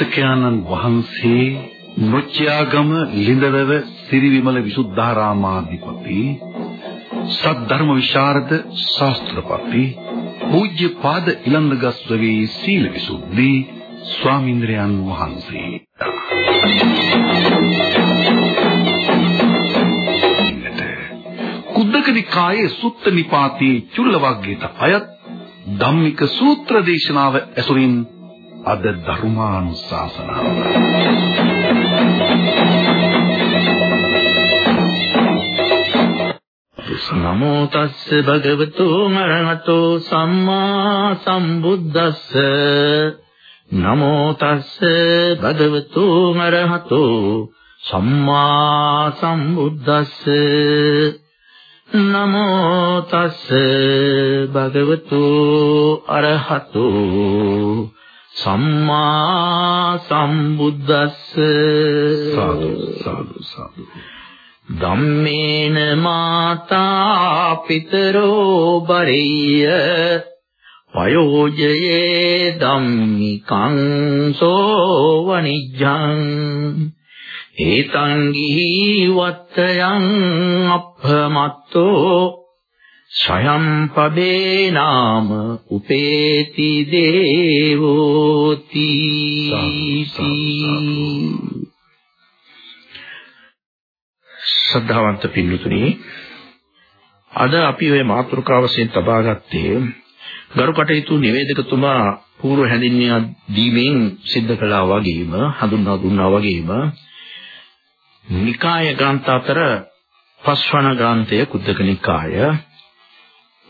දේශකයන්න් වහන්සේ නොච්‍යාගම ලිඳවැව සිරිවිමල විසුද්ධාරාමාධිපති සද්ධර්ම විශාරද ශාස්ත්‍රපති පූජ්‍ය පාද ඉලන්දගස්වගේ සීල විසුද්ධි ස්වාමීන්ද්‍රයන් වහන්සේ. කුද්දක නිකායේ සුත්ත නිපාතේ චුල්ල වර්ගයට අයත් ධම්මික සූත්‍ර දේශනාව ඇසුරින් අද ධර්මානුශාසනාව. නමෝ තස්ස භගවතු අරහතෝ සම්මා සම්බුද්දස්ස. නමෝ තස්ස භගවතු අරහතෝ සම්මා සම්බුද්දස්ස. නමෝ තස්ස භගවතු අරහතෝ සම්මා සම්බුද්දස්ස. සාදු සාදු සාදු. ධම්මේන මාතා පිතරෝ බරිය. පයෝජයේ ධම්මිකං සෝ වනිජ්ජං ඒතං ගිහි වත්තයන් අප්පමත්තෝ සයම් පදේ නාම උපේති දේවෝති ශ්‍රද්ධාවන්ත පින්තුනි අද අපි ওই මාතෘකාවසෙන් තබා ගත්තේ ගරු කටයුතු නිවේදකතුමා පූර්ව හැඳින්වීම දීමෙන් සිද්ධ කළා වගේම හඳුන්වා දුන්නා වගේම නිකාය ග්‍රන්ථ අතර පස්වන ග්‍රන්ථය කුද්දක නිකාය.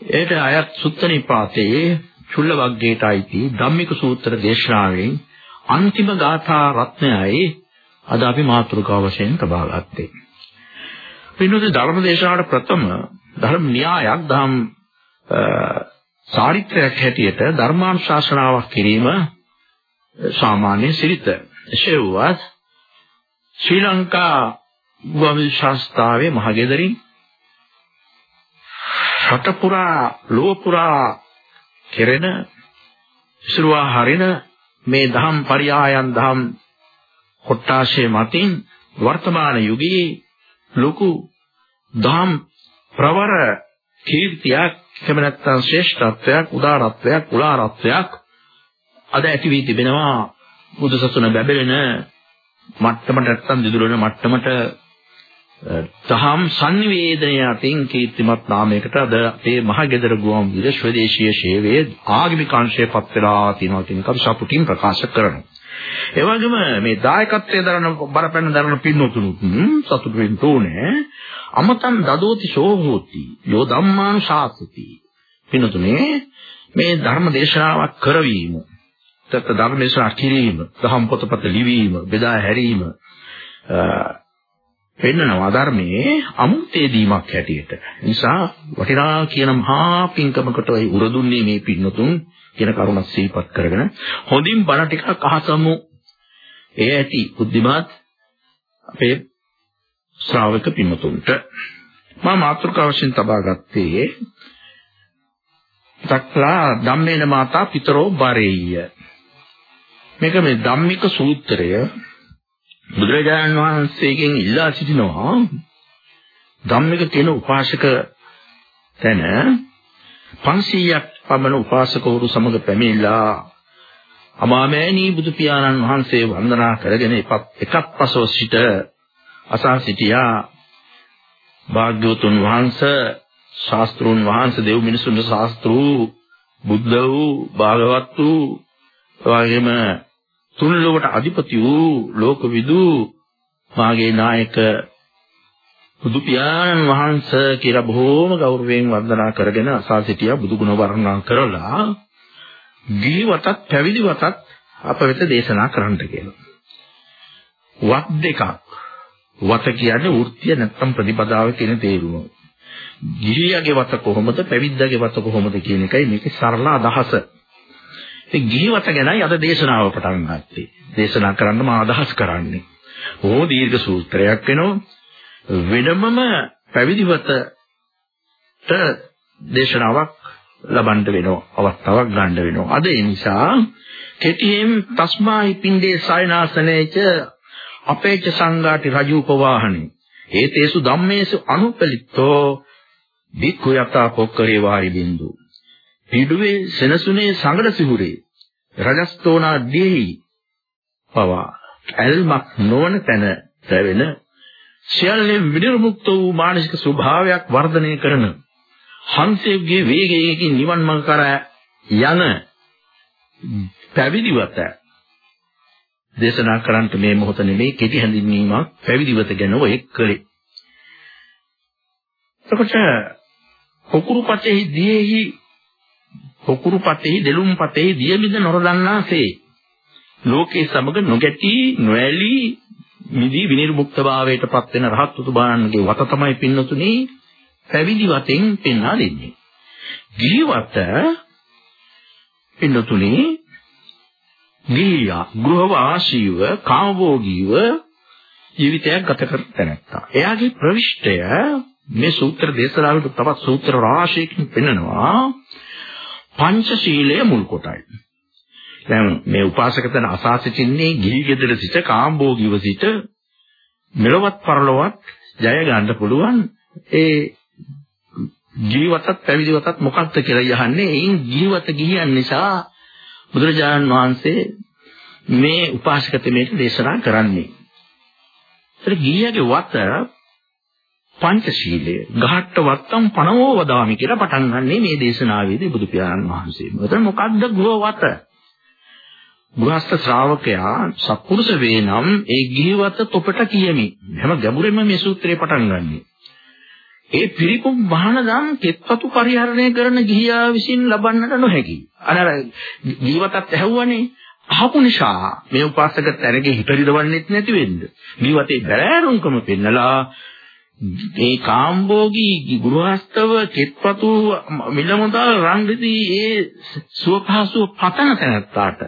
ඒට අයත් සුත්ත නිපාතයේ චුල්ල වග්ගයට අයිති ධම්මික සූත්‍ර දේශනාවෙන් අන්තිම ගාථා රත්නයයි අද අපි මාතෘකාව වශයෙන් තබා ගත්තේ. පින්නොත් ධර්ම දේශනාවට ප්‍රථම ධර්ම න්‍යායක් ධම් චාරිත්‍රයක් හැටියට ධර්මානුශාසනාවක් කිරීම සාමාන්‍ය සිරිත. එසේ වුවත් ශ්‍රී ලංකා ගුවන්විදුලි ශාස්ත්‍රාවේ මහගෙදරින් රට පුරා ලෝක පුරා කෙරෙන විසුරුවා හරින මේ දහම් පරියායන් දහම් කොට්ටාශය මතින් වර්තමාන යුගයේ ලොකු දහම් ප්‍රවර කීර්තියක් එහෙම නැත්නම් ශ්‍රේෂ්ඨත්වයක් උදාරත්වයක් උලාරත්වයක් අද ඇති වී තිබෙනවා. බුදුසසුන බැබලෙන මට්ටමට නැත්තම් දිදුලන මට්ටමට තහම් sannivedanaය අතින් කීර්තිමත් නාමයකට අද අපේ මහගෙදර ගුවන් විදුලි ස්වදේශීය සේවයේ ආගමික අංශය පත් වෙලා තියෙනවා කියන එක සතුටින් ප්‍රකාශ කරනවා. ඒ වගේම මේ දායකත්වයේ දරන බරපැන දරන පින්නතුණුත් සතුටු වෙන්න ඕනේ. අමතන් දදෝති සෝහෝති යෝ ධම්මාන ශාසති. පින්නතුනේ මේ ධර්ම දේශනාවක් කරවීම තත් ධර්ම දේශනා කිරීම, දහම් පොතපත ලිවීම, බෙදා හැරීම පෙන්නනවා ධර්මයේ අමුතේ දීමක් හැටියට. නිසා වටිනා කියන මහා පින්කමකට ඔය උරදුන්නේ මේ පින්නතුන් කියන කරුණ සිහිපත් කරගෙන හොඳින් බණ ටිකක් අහසමු. ඒ ඇති බුද්ධිමත් අපේ ශ්‍රාවක පින්නතුන්ට මා මාතෘකාව වශයෙන් තබා ගත්තේ තක්ලා ධම්මේන මාතා පිතරෝ බරෙය්‍ය මේක මේ ධම්මික සූත්‍රය බුදුරජාණන් වහන්සේගෙන් ඉල්ලා සිටිනවා. ධම්මික කියන උපාසක තැන 500ක් පමණ උපාසකවරු සමග පැමිණලා අමාමෑණී බුදු පියාණන් වහන්සේ වන්දනා කරගෙන එකක් පසව සිට අසා සිටියා. භාග්‍යවතුන් වහන්සේ ශාස්ත්‍රුන් වහන්සේ දෙව් මිනිසුන්ගේ ශාස්ත්‍රූ බුද්ධ වූ භාගවත් වූ එවාගෙම තුන් ලොවට අධිපති වූ ලෝකවිදු මාගේ නායක බුදු පියාණන් වහන්සේ කියලා බොහෝම ගෞරවයෙන් වන්දනා කරගෙන අසා සිටියා බුදු ගුණ වර්ණනා කරලා ගිහිවතත් පැවිදිවතත් අප වෙත දේශනා කරන්න කියලා. වත් දෙකක්. වත කියන්නේ වෘත්තිය නැත්තම් ප්‍රතිපදාව කියන තේරුම. ගිහියගේ වත කොහොමද පැවිද්දාගේ වත කොහොමද කියන එකයි මේකේ සරල අදහස. ඉතින් ගිහිවත ගැනයි අද දේශනාව පටන් ගත්තේ. දේශනා කරන්න මා අදහස් කරන්නේ. ඕ දීර්ඝ සූත්‍රයක් වෙනවා. වෙනමම පැවිදිවතට දේශනාවක් ලබන්න වෙනවා අවස්ථාවක් ගන්න වෙනවා. අද ඒ නිසා කෙටියෙන් තස්මායි පින්ඩේ සයනාසනේච අපේච සංඝාටි රජූපවාහනේ ඒතේසු ධම්මේසු අනුපලිත්තෝ බික්ඛු යතා පොක්කරේ වාරි බින්දු පිඩුවේ සෙනසුනේ සංගඩ සිහුරේ රජස්තෝනා දෙහි පවා ඇල්මක් නොවන තැන පැවෙන සියල්ලෙන් විනිර්මුක්ත වූ මානසික ස්වභාවයක් වර්ධනය කරන හංසයේ වේගයකින් නිවන් මඟ කරා යන පැවිදිවත දේශනා කරන්නට මේ මොහොත නෙමෙයි කෙටි හැඳින්වීමක් පැවිදිවත ගැන ඔය එක්කලේ. එතකොට කුකුරුපතෙහි දියෙහි කුකුරුපතෙහි දෙලුම්පතෙහි දිය මිද නොරදන්නාසේ ලෝකේ සමග නොගැටි නොඇලී නිදි විනිර්මුක්ත භාවයට පත් වෙන රහත් උතුබාණන්ගේ වත තමයි පින්නතුනේ පැවිදි වතෙන් පෙන්වා දෙන්නේ. ගිහිවත පින්නතුනේ ගිහියා ගෘහවාසීව කාමභෝගීව ජීවිතයක් ගත කර තැනැත්තා. එයාගේ ප්‍රවිෂ්ඨය මේ සූත්‍ර දේශනාවට තවත් සූත්‍ර රාශියකින් පෙන්නනවා පංචශීලය මුල් කොටයි. දැන් මේ උපාසකතන අසාසිතින්නේ ගිහි ගෙදර සිට කාම්භෝගීව සිට මෙලවත් පරලොවත් ජය ගන්න පුළුවන් ඒ ජීවිතත් පැවිදිවතත් මොකක්ද කියලා යහන්නේ එයින් ජීවිත ගිහියන් නිසා බුදුරජාණන් වහන්සේ මේ උපාසක තෙමේට දේශනා කරන්නේ. ඒතර ගිහියගේ වත පංචශීලය ගහට්ට වත්තම් පනවෝ වදාමි කියලා පටන් ගන්නනේ මේ දේශනාවේදී බුදු පියාණන් වහන්සේ. එතන මොකක්ද ගෘහවත? ගෘහස්ත ශ්‍රාවකයා සත්පුරුෂ වේ නම් ඒ ගිහිවත තොපට කියමි. හැම ගැඹුරෙන්ම මේ සූත්‍රය පටන් ගන්නේ. ඒ පිරිපුම් වහනදම් කෙත්පතු පරිහරණය කරන ගිහියා විසින් ලබන්නට නොහැකි. අර ජීවිතත් ඇහුවනේ අහපු නිසා මේ උපාසක තැනගේ හිතරිදවන්නෙත් නැති වෙන්න. ජීවිතේ බැලෑරුම්කම පෙන්නලා මේ කාම්භෝගී ගෘහස්තව කෙත්පතු මිලමුදල් රංගදී ඒ සුවපහසුව පතන තැනත්තාට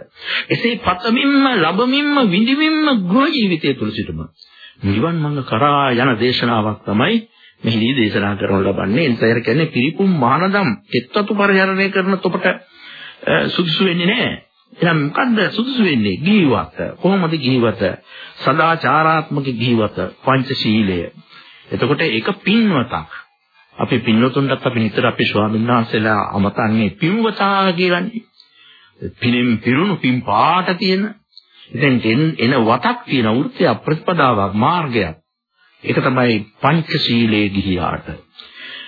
එසේ පතමින්ම ලැබමින්ම විඳිමින්ම ගෘහ ජීවිතය තුල සිටම නිවන් මඟ කරා යන දේශනාවක් තමයි මෙහිදී දේශනා කරනු ලබන්නේ එන්සයර කියන්නේ පිරිපුම් මහානදම් කෙත්වතු පරිහරණය කරන තොපට සුදුසු වෙන්නේ නැහැ. එහෙනම් මොකද්ද සුදුසු වෙන්නේ? ගිහිවත. කොහොමද ගිහිවත? සදාචාරාත්මක ගිහිවත පංචශීලය. එතකොට ඒක පින්වතක්. අපි පින්වතුන්ටත් අපි නිතර අපේ ස්වාමීන් වහන්සේලා අමතන්නේ පින්වතා කියලානේ. පිනෙන් පිරුණු පින් පාට තියෙන. ඉතින් එන වතක් තියෙන වෘත්‍ය ප්‍රතිපදාවක් මාර්ගයක්. ඒක තමයි පංචශීලයේ ගිහියාට.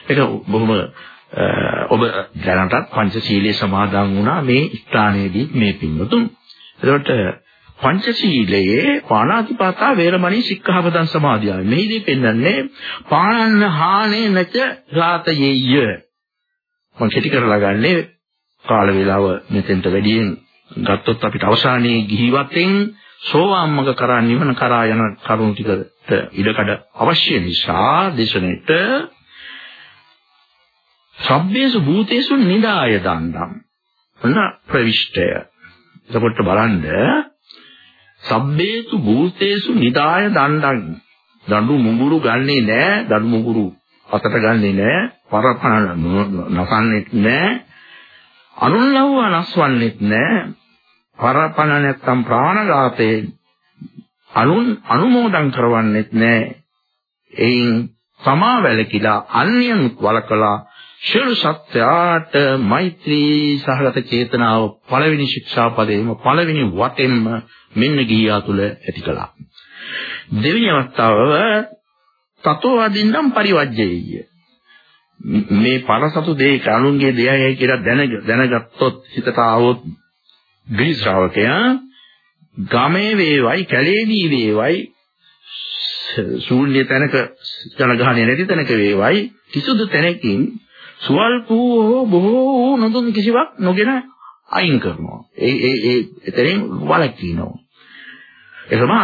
ඒක බොහොම ඔබ දැනටත් පංචශීලයේ සමාදන් වුණා මේ ස්ථානයේදී මේ පින්වතුන්. එතකොට පංචශීලයේ පාණාතිපාතා වේරමණී සික්ඛාපදං සමාදියාව. මෙහිදී පෙන්වන්නේ පාණන්න හානේ නැච රාතයේය. මම කෙටි කරලා ගන්නේ කාල වේලාව මෙතෙන්ට වැඩියෙන් ගත්තොත් අපිට අවසානයේ ගිහිවතෙන් සෝවාන් මඟ කරා නිවන කරා යන කරුණු ටිකට ඉඩකඩ අවශ්‍ය නිසා දේශනෙට සබ්බේසු භූතේසු නිදාය දණ්ඩම් ඔන්න ප්‍රවිෂ්ඨය එතකොට බලන්න සබ්බේසු භූතේසු නිදාය දණ්ඩම් දඬු මුගුරු ගන්නේ නැහැ දඬු මුගුරු අතට ගන්නේ නැහැ පරපණ නසන්නෙත් නැහැ අනුල්ලව්ව නස්වන්නෙත් නැහැ පරපණ නැත්තම් ප්‍රාණඝාතේ අනුන් අනුමෝදන් කරවන්නෙත් නැහැ. එයින් සමා වැළකීලා අන්‍යයන් වළකලා ශිරු සත්‍යාට මෛත්‍රී සහගත චේතනාව පළවෙනි ශික්ෂාපදයේම පළවෙනි වටෙන්ම මෙන්න ගියා තුල ඇති කළා. දෙවෙනි අවස්ථාව තතෝ අදින්නම් පරිවර්ජයේය. මේ පරසතු දෙයක අනුන්ගේ දෙයයි කියලා දැනගත්තොත් හිතට ආවොත් ගිහි ශ්‍රාවකයා ගමේ වේවයි කැලේදී වේවයි ශූන්‍ය තැනක ජනගහණය නැති තැනක වේවයි කිසිදු තැනකින් සුවල්ප වූ බොහෝ නොදුන් කිසිවක් නොගෙන අයින් කරනවා. ඒ ඒ ඒ එතනින් වළක්වනවා. ඒ තමයි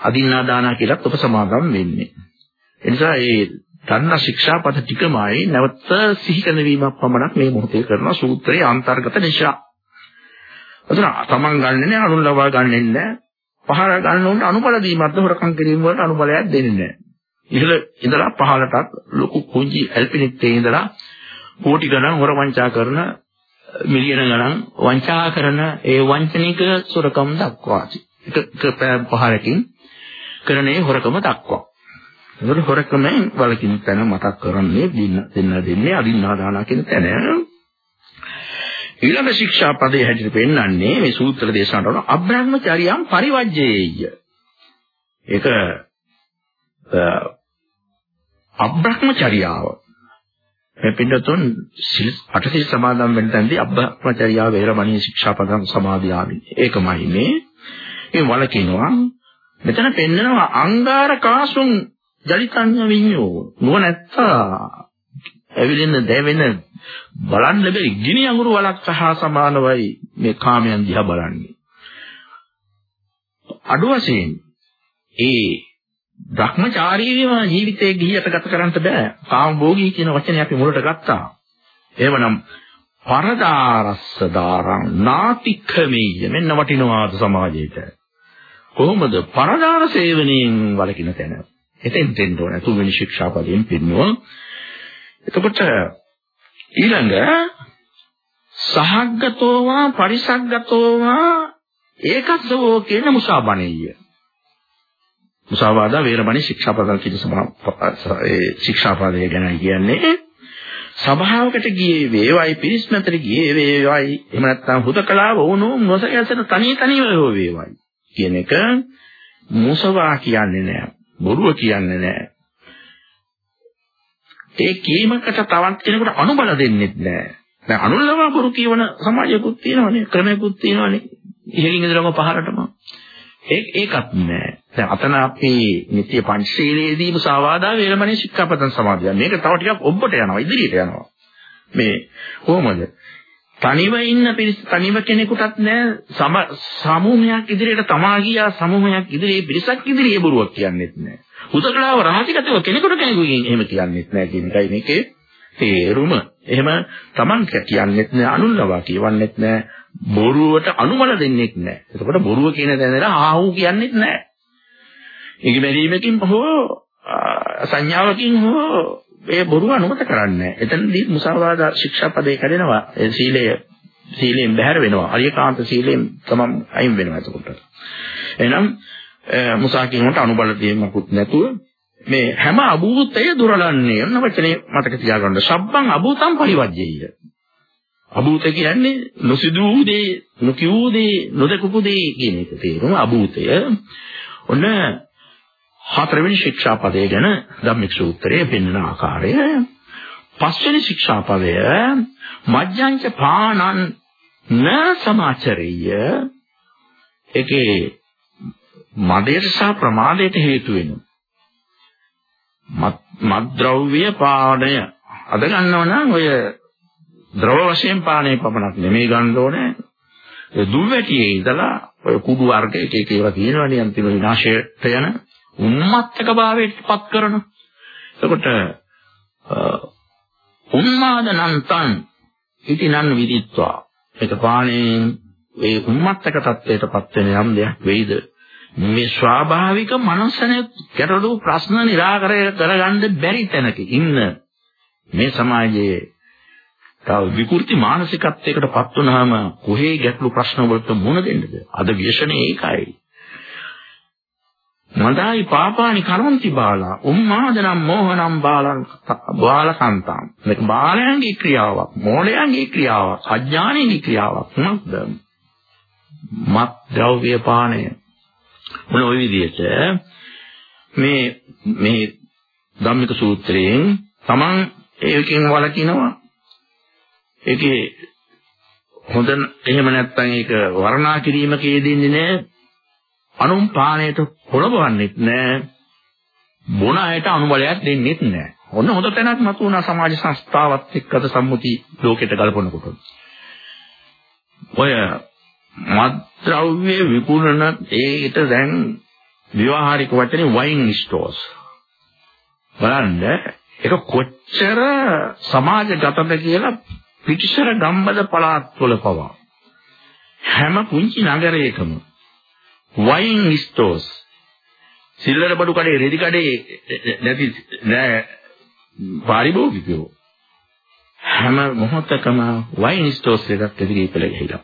අදින්නා දානා කියලත් උපසමාදම් වෙන්නේ. ඒ නිසා ඒ ධර්ම ශික්ෂාපද ටිකමයි නැවත සිහි කරන වීමක් පමණක් මේ මොහොතේ කරන සූත්‍රයේ අන්තර්ගත නිසා. එතන තමන් ගන්නෙ නෑ අනුන් ලබා ගන්නෙ නෑ. පහර ගන්න උන්ට අනුබල දීමක්ද හොරකම් කිරීම වලට අනුබලයක් දෙන්නේ නෑ. ඉහළ ඉඳලා පහළටත් ලොකු කුංචි ඇල්පිනිත්තේ ඉඳලා කෝටි ගණන් හොර වංචා කරන මිලියන ගණන් වංචා කරන ඒ වංචනික සොරකම් දක්වා එක පහරකින් කරන ඒ හොරකම දක්වා. ඒකට හොරකමෙන් වලකින් තැන මතක් කරන්නේ දෙන්න දෙන්න දෙන්නේ අදින්නා දානා කියන තැන. ඊළඟ ශික්ෂා පදයේ හැටියට පෙන්වන්නේ මේ සූත්‍ර දේශනාවට වන අබ්‍රහ්මචාරියම් පරිවර්ජයේය. ඒක අබ්‍රහ්මචර්යාව මේ පිටතුන් සිල් අටසිල් සමාදන් වෙන තැනදී අබ්‍රහ්මචර්යාව වේරමණී ශික්ෂාපදං සමාදියාමි. ඒකමයි මේ. මේ වලකිනවා මෙතන පෙන්නනවා අංගාර කාසුන් ජලිතඤ්ඤ විඤ්ඤෝ නුවණැත්තා ඇවිලෙන දැවෙන බලන්න බැරි ගිනි අඟුරු වලක් සහ සමානවයි මේ කාමයන් දිහා බලන්නේ. අඩු වශයෙන් ඒ භ්‍රමචාරීව ජීවිතයේ ගිහියට ගත කරන්න බෑ. කාම භෝගී කියන වචනේ අපි මුලට ගත්තා. එහෙමනම් පරදාරස්ස දාරං නාතික්ඛමීය මෙන්න වටිනවාද සමාජයට. කොහොමද පරදාර සේවනයෙන් වළකින තැන? එතෙන් දෙන්න ඕන තුන්වෙනි ශික්ෂාපදයෙන් පින්නුව. එතකොට ඊළඟ සහග්ගතෝවා පරිසග්ගතෝවා ඒකස්සවෝ කියන මුසාබණෙය. මුසාවාදා වේරමණී ශික්ෂාපදල් කියන ඒ ශික්ෂාපදය ගැන කියන්නේ. සභාවකට ගියේ වේවයි පිරිස් මැතට ගියේ වේවයි. එහෙම නැත්නම් හුදකලාව වුණු මොසයසන තනි තනිව වේවයි කියන එක මුසවා කියන්නේ නෑ බොරුව කියන්නේ නෑ. ඒ කීමකට තවත් කෙනෙකුට අනුබල දෙන්නෙත් නෑ. දැන් අනුල්ලවා බොරු කියවන සමාජයකුත් තියෙනවනේ ක්‍රමයකුත් තියෙනවනේ. ඉහළින් ඉඳලම පහරටම. ඒක ඒකත් නෑ දැන් අතන අපි නිත්‍ය පංචශීලයේදී මුසාවාදා වේරමණී ශික්ෂාපදං සමාදියා. මේක තව ටිකක් ඔබට යනවා ඉදිරියට යනවා. මේ කොහොමද? තනිව ඉන්න පිරිස තනිව කෙනෙකුටත් නෑ සම සමූහයක් ඉදිරියට තමා ගියා සමූහයක් ඉදිරියේ පිරිසක් ඉදිරියේ බොරුවක් කියන්නෙත් නෑ. හුදකලාව රහසිගතව කෙනෙකුට කෙනෙකුගෙන් එහෙම කියන්නෙත් නෑ කියන එකයි මේකේ තේරුම. එහෙම Taman කියන්නෙත් නෑ අනුල්ලවා කියවන්නෙත් නෑ බොරුවට අනුමල දෙන්නෙත් නෑ. එතකොට බොරුව කියන තැනට ආහු කියන්නෙත් නෑ. ඉඟි බැලීමකින් හෝ සංඥාවකින් හෝ ඒ බොරුව අනුමත කරන්නේ එතනදී මුසාවාදා ශික්ෂාපදේ කැඩෙනවා. ඒ සීලය සීලයෙන් බැහැර වෙනවා. අරියකාන්ත සීලයෙන් තමන් අයින් වෙනවා එතකොට. එහෙනම් මුසා කියනකට අනුබල දෙීමකුත් නැතුව මේ හැම අභූතය දුරලන්නේ යන වචනේ මතක තියාගන්න. සබ්බං අභූතං පරිවර්ජ්‍යය අභූත කියන්නේ නොසිදූ දේ නොකියූ දේ නොදකපු දේ කියන එක තේරුම අභූතය. ඔන්න හතරවෙනි ශික්ෂාපදය ගැන ධම්මික සූත්‍රයේ පෙන්වන ආකාරය. පස්වෙනි ශික්ෂාපදය මජ්ජංච පානං න සමාචරිය. ඒකේ මදයට සහ ප්‍රමාදයට හේතු වෙන මත්ද්‍රව්‍ය පානය. අද ගන්නව නම් ඔය ද්‍රව වශයෙන් පානය පමණක් නෙමෙයි ගන්න ඕනේ දුර්වැටියේ ඉඳලා ඔය කුඩු වර්ග එක එක ඒවා තියෙනවනේ අන්තිම විනාශයට යන උන්මත්තක භාවයට පත් කරන. එතකොට උන්මාදනන්තං ඉතිනන් විදිත්වා. ඒක පාණේ ඒ උන්මත්තක තත්වයට පත් වෙන යම් දෙයක් වෙයිද? මේ ස්වාභාවික මනසනේ ගැටලු ප්‍රශ්න निराකරණය කරගන්න බැරි තැනක ඉන්න මේ සමාජයේ තව විකෘති මානසිකත්වයකට පත් වුනහම කොහේ ගැටලු ප්‍රශ්න වලට මුහුණ දෙන්නද? අද විශ්වනේ ඒකයි. මදායි පාපානි කරන්ති බාලා උම්මාදනම් මෝහනම් බාලං බාලකන්තම් මේක බාලයන්ගේ ක්‍රියාවක් මෝඩයන්ගේ ක්‍රියාවක් අඥානීගේ ක්‍රියාවක් මොකද මත් ද්‍රව්‍ය පානය මොන ওই විදිහට මේ මේ ධම්මික සූත්‍රයෙන් තමන් ඒකෙන් වළකිනවා ඒකේ හොඳ එහෙම නැත්නම් ඒක වර්ණා කිරීමකේ දෙන්නේ නැහැ අනුන් පාණයට හොරබවන්නෙත් නෑ බොන අයට අනුබලයක් දෙන්නෙත් නෑ. ඔන්න හොඳ තැනක් මතු වුණා සමාජ සංස්ථාවත් එක්කද සම්මුති ලෝකෙට ගලපනකොට. ඔය මත්ද්‍රව්‍ය විකුණන ඒකට දැන් විවාහාරික වචනේ වයින් ස්ටෝර්ස්. බලන්න ඒක කොච්චර සමාජගතද කියලා පිටිසර ගම්බද පළාත්වල පවා හැම පුංචි නගරයකම වයින් ස්ටෝර්ස් සිල්ලර බඩු කඩේ රෙදි කඩේ නැති නෑ පාරිභෝගිකයෝ හැම මොහොතකම වයින් ස්ටෝර්ස් එකක් එදිරි ඉපල ගිහිලා.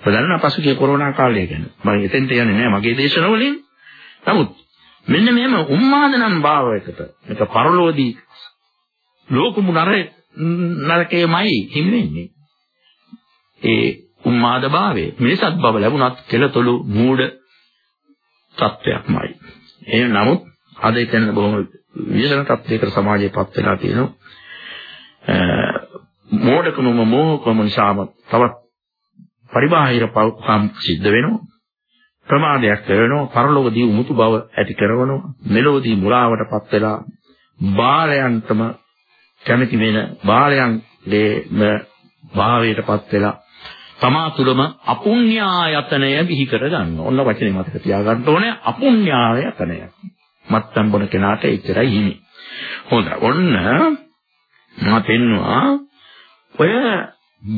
ප්‍රධාන පසුගිය කොරෝනා කාලය ගැන මම එතෙන්ට යන්නේ නැහැ මගේ දේශනවලින්. නමුත් මෙන්න මෙහෙම උන්මාදනම් භාවයකට මේක පරලෝදී ලෝකමු නර නරකයමයි හිමි වෙන්නේ. ඒ උන්මාද භාවය මිනිසත් බව ලැබුණත් කෙලතොළු මූඩ තත්වයක්මයි. ඒ නමුත් අද එතන බොහොම විශේෂ තත්වයකට සමාජයපත් වෙලා තියෙනවා. මෝඩකමම මෝහකම නිසාම තවත් පරිබාහිර පවකම් සිද්ධ වෙනවා. ප්‍රමාදයක් කරනවා පරලෝකදී උමුතු බව ඇති කරනවා මෙලෝදී මුලාවටපත් වෙලා බාලයන්ටම කැමති වෙන බාලයන්ගේම භාවයටපත් වෙලා තමා තුළම අපුඤ්ඤායතනය බිහි කර ගන්න. ඔන්න වචනේ මතක තියාගන්න ඕනේ අපුඤ්ඤායතනය. මත්තම් බොන කෙනාට එච්චරයි හිමි. හොඳයි. ඔන්න මා පෙන්නවා ඔය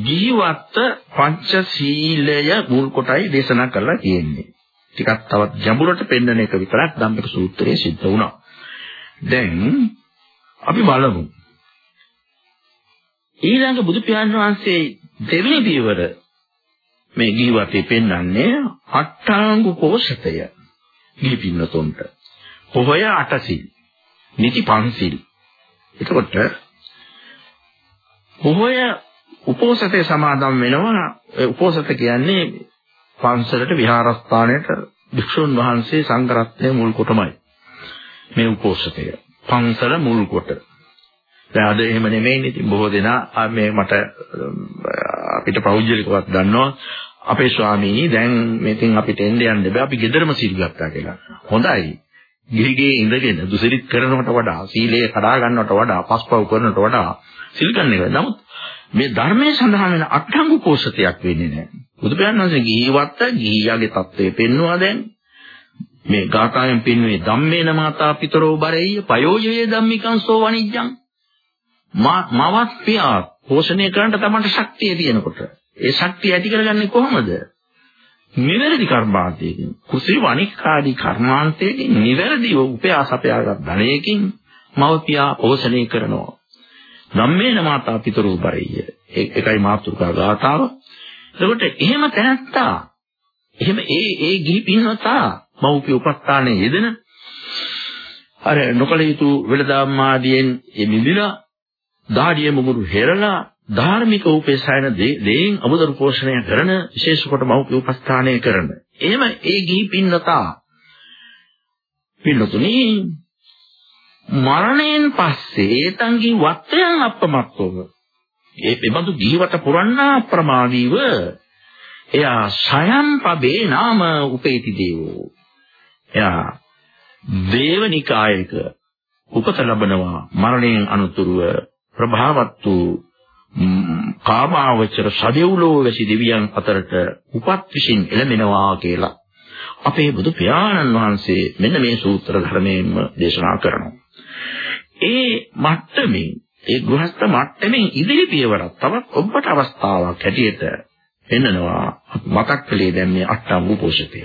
ජීවත් පංචශීලය මුල් කොටයි දේශනා කරලා තියෙන්නේ. ටිකක් තවත් ගැඹුරට පෙන්වන එක විතරක් ධම්මික සූත්‍රයේ සිද්ධ වුණා. දැන් අපි බලමු. ඊළඟ බුදු පියාණන් වහන්සේ දෙවෙනි පියවර මේ ගිහිවතේ පෙන්වන්නේ අට්ඨාංග කෝෂතය. ගිහි පින්නතොන්ට. පොහොය අටසිල්. නිති පන්සිල්. එතකොට පොහොය උපෝසතේ සමාදම් වෙනවා. උපෝසත කියන්නේ පන්සලට විහාරස්ථානයට භික්ෂුන් වහන්සේ සංඝරත්නය මුල් කොටමයි. මේ උපෝසතය. පන්සල මුල් කොට. දැන් අද එහෙම නෙමෙයිනේ ඉතින් බොහෝ දෙනා මේ මට අපිට පෞද්ගලිකවත් දන්නවා අපේ ස්වාමීනි දැන් මේකෙන් අපිට එන්න යන්න බෑ අපි ගෙදරම සීල් ගත්තා කියලා. හොඳයි. ගිහිගේ ඉඳගෙන දුසිරිත් කරනවට වඩා සීලය කඩා ගන්නවට වඩා පස්පව් කරනවට වඩා සිල් ගන්න එක. නමුත් මේ ධර්මයේ සඳහන් වෙන අටංගු පෝෂතයක් වෙන්නේ නැහැ. බුදු පියාණන් වහන්සේ ගිහිවත්ත ගිහියාගේ தත්ත්වය පෙන්වුවා දැන්. මේ ගාථාවෙන් පෙන්වන්නේ ධම්මේන මාතා පිතරෝ බරෙය්‍ය පයෝජයේ ධම්මිකං සෝ වනිජ්ජං. මවත් පියා පෝෂණය කරන්න තමයි ශක්තිය තියෙනකොට. ඒ ශක්තිය ඇති කරගන්නේ කොහොමද? නිවැරදි කර්මාන්තයකින් කුසී වණිකාදී කර්මාන්තයකින් නිවැරදිව උපයාස අපයාගත් ධනයකින් මව්පියා පෝෂණය කරනවා. ධම්මේන මාතා පිතරෝ බරෙය්‍ය. ඒකයි මාතුකා ගාථාව. එතකොට එහෙම තැනත්තා එහෙම ඒ ඒ ගිහි පින්වතා මව්පිය උපස්ථානයේ යෙදෙන අර නොකල යුතු වෙලදාම් ආදියෙන් එමිදිලා දාඩිය මුගුරු හෙරලා ධාර්මික උපේසයන දේෙන් අමුදරු පෝෂණය කරන විශේෂ කොට මව්පිය උපස්ථානය කරන. එහෙම ඒ ගිහි පින්නතා. පින්නතුනි මරණයෙන් පස්සේ ඒතන්ගේ වත්යන් අපමත්තව ඒ බඳු ගිහිවට පුරන්නා අප්‍රමාදීව එයා සයම්පබේ නාම උපේති දේවෝ. එයා දේවනිකායක උපත ලබනවා මරණයෙන් අනුතුරුව ප්‍රභාවත් වූ කාමාවචර සදෙව්ලෝ වැසි දෙවියන් අතරට උපත් විසින් එළමෙනවා කියලා අපේ බුදු පියාණන් වහන්සේ මෙන්න මේ සූත්‍ර ධර්මයෙන්ම දේශනා කරනවා. ඒ මට්ටමින් ඒ ගෘහස්ත මට්ටමින් ඉදිරි පියවරක් තවත් ඔබට අවස්ථාවක් හැටියට එන්නනවා මතක් කළේ දැන් මේ අට්ටම් පෝෂිතය.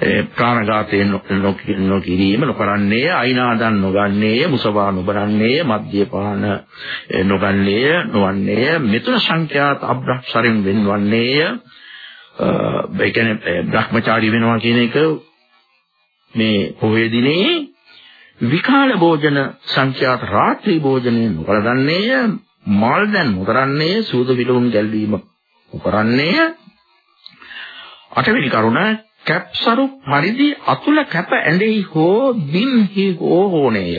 ඒ ප්‍රාණඝාතයෙන් නොකිරීම නොකරන්නේ අයිනාදන් නොගන්නේ මුසවා නොබරන්නේ මද්යපාන නොගන්නේ නොවන්නේ මෙතුන සංඛ්‍යාත අබ්‍රහ්සරින් වෙන්වන්නේ ඒ කියන්නේ බ්‍රහ්මචාරී වෙනවා කියන එක මේ පොහේ දිනේ විකාල භෝජන සංඛ්‍යාත රාත්‍රී භෝජනය නොකරදන්නේය මල් දැන් නොකරන්නේ සූද විලවුන් ගැල්වීම නොකරන්නේය අටවෙනි කරුණ කැප්සරු පරිදි අතුල කැප ඇඳෙහි හෝ බිම්හි හෝ හෝනේය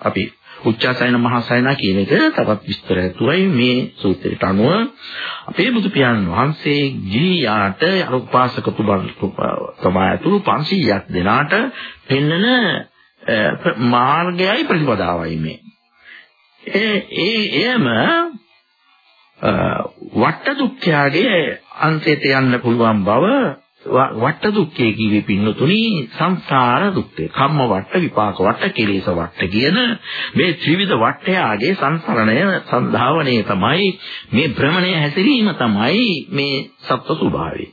අපි උච්චාසයන මහසයන කියන එක තවත් විස්තර ඇතුවයි මේ සූත්‍රයට අනුව අපේ බුදු පියාණන් වහන්සේ ගිහියාට උපාසකතුමන් තමයි අතුරු 500ක් දෙනාට පෙන්නන මාර්ගයයි ප්‍රතිපදාවයි මේ. ඒ ඒ එයම වට දුක්ඛයාගේ අන්තයට යන්න පුළුවන් බව වට දුක්ඛේ කිවි පින්නතුනි සංසාර දුක්ඛේ කම්ම වට විපාක වට කෙලෙස වට කියන මේ ත්‍රිවිධ වටයාගේ සංසරණය සන්ධාවනයේ තමයි මේ භ්‍රමණය හැසිරීම තමයි මේ සත්ව ස්වභාවය.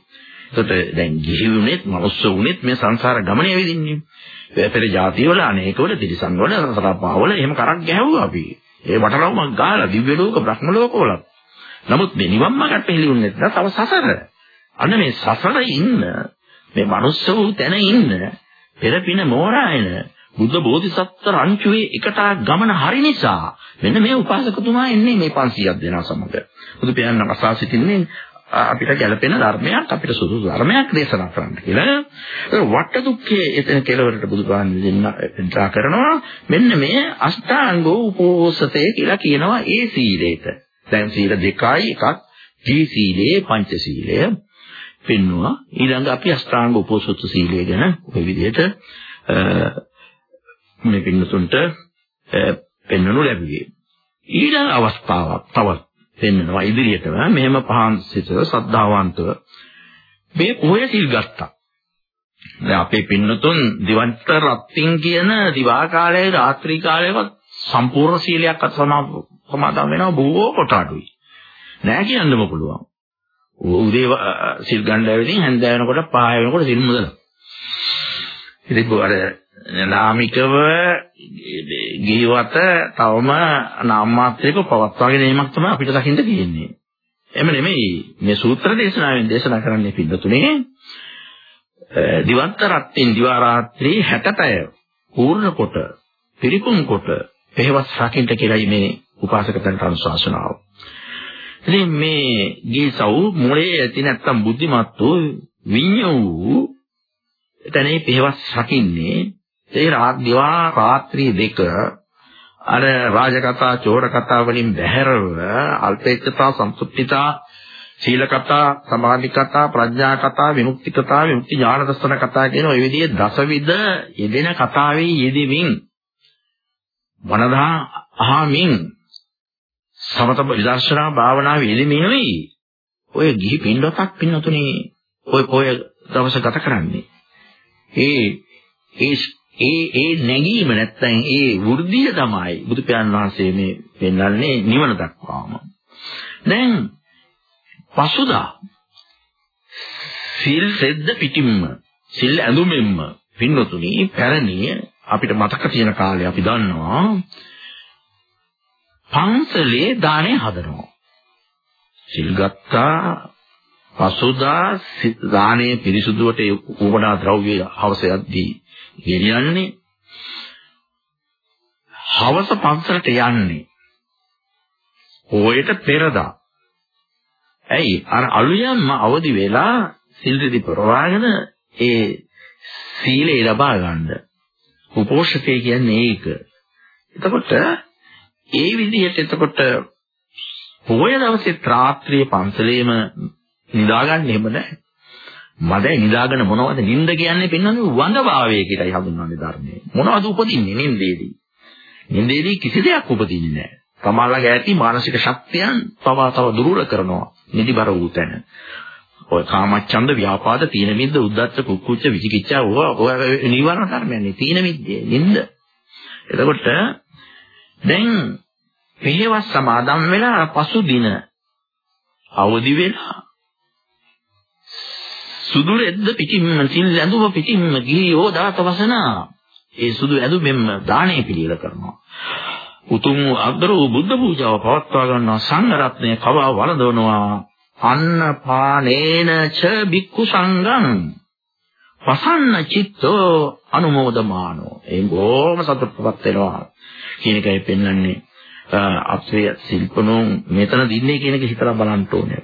එතකොට දැන් ගිහි වුණෙත් මනුස්ස වුණෙත් මේ සංසාර ගමනේ වෙදින්නේ. පෙර જાතිවල අනේකවල තිරිසන් වල සතරපාවල එහෙම කරක් ගැහුවා අපි. ඒ වටරවුමක් ගාලා දිව්‍ය ලෝක බ්‍රහ්ම ලෝකවල. නමුත් මේ නිවන් මාර්ගට පිළිුන්නේ නැත්නම් තව සසර. අන්න මේ සසරේ ඉන්න මේ මනුස්ස වූ තැන ඉන්න පෙරපින මෝරායන බුද්ධ බෝධිසත්ව රංචුවේ එකට ගමන හරි නිසා මෙන්න මේ උපාසකතුමා එන්නේ මේ 500ක් දෙනා සමග. බුදු පියාණන් අසා සිටින්නේ අපිට ගැළපෙන ධර්මයක් අපිට සුදුසු ධර්මයක් දේශනා කරන්න කියලා. වට දුක්ඛයේ එතන කෙලවරට බුදුපාන් දෙන්න කරනවා. මෙන්න මේ අෂ්ටාංග උපෝසතය කියලා කියනවා ඒ සීලේට. දැන් සීල දෙකයි එකක් ජී සීලේ පංච සීලය පෙන්නවා. ඊළඟ අපි අෂ්ටාංග උපෝසත සීලය ගැන ওই විදිහට මේ පින්නතුන්ට පෙන්වනු ලැබුවේ. ඊළඟ අවස්ථාවක් තවත් පෙන්වනවා ඉදිරියටම මෙහෙම පහන් සිත සද්ධාවන්තව මේ පොය සිල් ගත්තා. දැන් අපේ පින්නතුන් දිවන්ත රත්ත්‍ින් කියන දිවා කාලයේ රාත්‍රී කාලයේවත් සම්පූර්ණ සීලයක් අත් සමාදන් වෙනවා බොහෝ කොට අඩුයි. නෑ කියන්නම පුළුවන්. උදේ සිල් ගන්න ඇවිදින් හැන්ද වෙනකොට පහ වෙනකොට සිල් මුදලා. ඉතින් අර නාමිකව ගිහිවත තවම නාමමාත්‍රයක පවත්වාගෙන යීමක් තමයි අපිට දකින්න තියෙන්නේ. එම නෙමෙයි මේ සූත්‍ර දේශනාවෙන් දේශනා කරන්නේ පින්නතුනේ දිවන්ත රත්ත්‍ින් දිවා රාත්‍රී 60පැය පූර්ණ කොට පිරිකුම් කොට පෙරවස් රකින්න කියලායි මේ උපාසකයන්ට අනුශාසනාව. ඉතින් මේ ගීසව් මොලේ ඇති නැත්තම් බුද්ධිමත් වූ විඤ්ඤ වූ එතනේ පෙරවස් රකින්නේ ඒ දිවා රාත්‍රී දෙක අර රාජකතා චෝර කතා වලින් බැහැරව අල්පේච්ඡතා සම්සුප්තිතා සීල කතා සමාධි කතා ප්‍රඥා කතා විමුක්ති කතා විමුක්ති ඥාන දර්ශන කතා කියන ওই විදිහේ දසවිධ යෙදෙන කතාවේ යෙදෙමින් වනදා අහමින් සමත විදර්ශනා භාවනාවේ යෙදෙමින් නෙවෙයි ඔය ගිහි පින්වතක් පින්නතුනේ ඔය ඔය දවස ගත කරන්නේ ඒ ඒ ඒ ඒ නැගීම නැත්තම් ඒ වෘද්ධිය තමයි බුදු පියාණන් වහන්සේ මේ පෙන්වන්නේ නිවන දක්වාම. දැන් පසුදා සිල් සෙද්ද පිටින්ම සිල් ඇඳුමෙන්ම පින්නතුනි පැරණි අපිට මතක තියෙන කාලේ අපි දන්නවා පන්සලේ දානේ හදනවා. සිල් ගත්තා පසුදා දානේ පිරිසුදුවට උවමනා ද්‍රව්‍ය හවස යද්දී ගෙනියන්නේ. හවස පන්සලට යන්නේ. ඕයට පෙරදා. ඇයි? අර අලුයන්ම අවදි වෙලා සිල්රිදි ප්‍රවාහන ඒ සීලය ලබා ගන්න. උපෝෂකය කියන්නේ ඒක. එතකොට ඒ විදිහට එතකොට පොය දවසේ රාත්‍රියේ පන්සලේම නිදාගන්න එහෙම නැහැ මදයි නිදාගෙන මොනවද නිින්ද කියන්නේ පෙන්වන්නේ වඳභාවය කියලායි හඳුන්වන්නේ ධර්මයේ. මොනවද උපදින්නේ නිින්දේදී? නිින්දේදී කිසි දෙයක් උපදින්නේ නැහැ. තමල්ලගේ ඇති මානසික ශක්තියන් තව තව දුර්වල කරනවා. නිදිබර වූ තැන. ඔය කාමච්ඡන්ද ව්‍යාපාද තීන මිද්ද උද්දච්ච කුක්කුච්ච විචිකිච්ඡා ඕවා ඔය නිවර්ණ ධර්මයන්නේ තීන මිද්දේ නිින්ද. එතකොට දැන් මෙහෙවස් සමාදම් වෙලා පසු දින අවදි වෙලා සුදු රෙද්ද පිටින්ම සිල් ඇඳුම පිටින්ම ගිහියෝ දාත වසනා. ඒ සුදු ඇඳුමෙන්ම දාණය පිළියෙල කරනවා. උතුම් අග්‍ර වූ බුද්ධ පූජාව පවත්වා ගන්නවා. සංඝ රත්නය කවා වළඳවනවා. අන්න පානේන ච බික්ඛු සංඝං. පසන්න චිත්තෝ අනුමෝදමානෝ. ඒ බොහොම සතුටුපත් වෙනවා. කියන එකයි පෙන්වන්නේ අපේ ශිල්පනෝ මෙතන දින්නේ කියන එක හිතලා බලන්න ඕනේ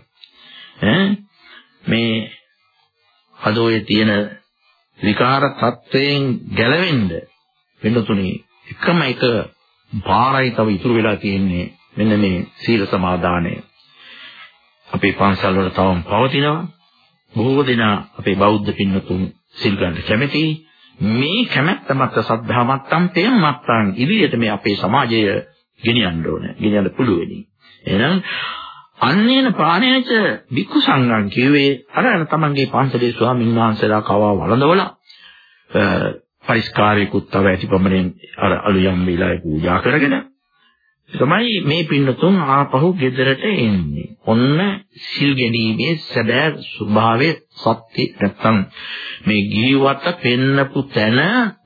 ඈ මේ අද ඔය තියෙන විකාර තත්වයෙන් ගැලවෙන්න වෙනතුනේ එකම එක බාරයි තව ඉතුරු වෙලා තියෙන්නේ මෙන්න මේ සීල සමාදානය. අපේ පන්සල් වල තවම පවතිනවා. බොහෝ දෙනා අපේ බෞද්ධ පින්නතුන් සිල් ගන්න කැමැති. මේ කැමැත්ත මත සද්ධා මත්තම් තේම මත්තම් ඉදිරියට මේ අපේ සමාජය ගෙනියන්න ඕනේ. ගෙනියන්න පුළුවනි. එහෙනම් අන්නේන පාණයච බික්කු සංඝං කිව්වේ අර තමන්ගේ පන්සලේ ස්වාමීන් වහන්සේලා කවා වළඳවලා පරිස්කාරයකුත් තව ඇති ප්‍රමණයෙන් අර අලුයම් වේලාවේ පූජා කරගෙන තමයි මේ පින්නතුන් ආපහු ගෙදරට එන්නේ. ඔන්න සිල් ගැනීමේ සැබෑ ස්වභාවය සත්‍ය නැත්තම් මේ ගිහිවත පෙන්නපු තැන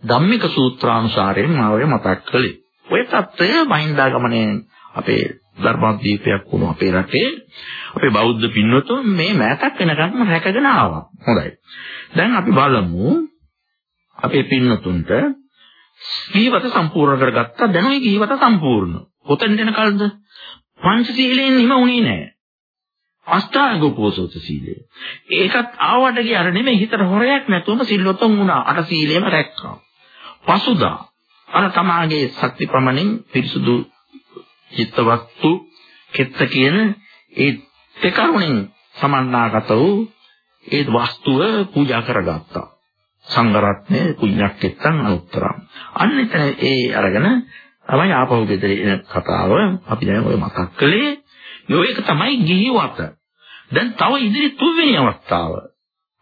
ධම්මික සූත්‍රානුසාරයෙන් මාවේ මතක් කළේ. ඔය தত্ত্বය මහින්දාගමනේ අපේ ධර්මාදීපයක් වුණා අපේ රටේ. අපේ බෞද්ධ පින්නතුන් මේ මෑතක් වෙනකන් රැකගෙන ආවා. හොඳයි. දැන් අපි බලමු අපේ පින්නතුන්ට ජීවිත සම්පූර්ණ කරගත්තා දැන් ওই ජීවිත සම්පූර්ණ කොතෙන් දෙනකල්ද? පංචශීලයෙන් නිම වුණේ නැහැ. අෂ්ටාංග උපෝසත සීලය. ඒකත් ආවට ගියර නෙමෙයි හිතට හොරයක් නැතුවම සිල්වතුන් වුණා. අට සීලයම රැක්කා. පසුදා අර තමාගේ ශක්ති ප්‍රමණෙන් පිරිසුදු චිත්තවස්තු කෙත්ත කියන ඒ දෙකරුණෙන් සමන්නාගත වූ ඒ වස්තුව පූජා කරගත්තා. සංඝරත්නය පුණ්‍යක්කෙත්තන් අනුත්තරම්. අන්න එතන ඒ අරගෙන තමයි ආපහු ගෙදර එන කතාව අපි දැන් ඔය මතක් කළේ. මේක තමයි ගිහිවත. දැන් තව ඉදිරි තුන්වෙනි අවස්ථාව.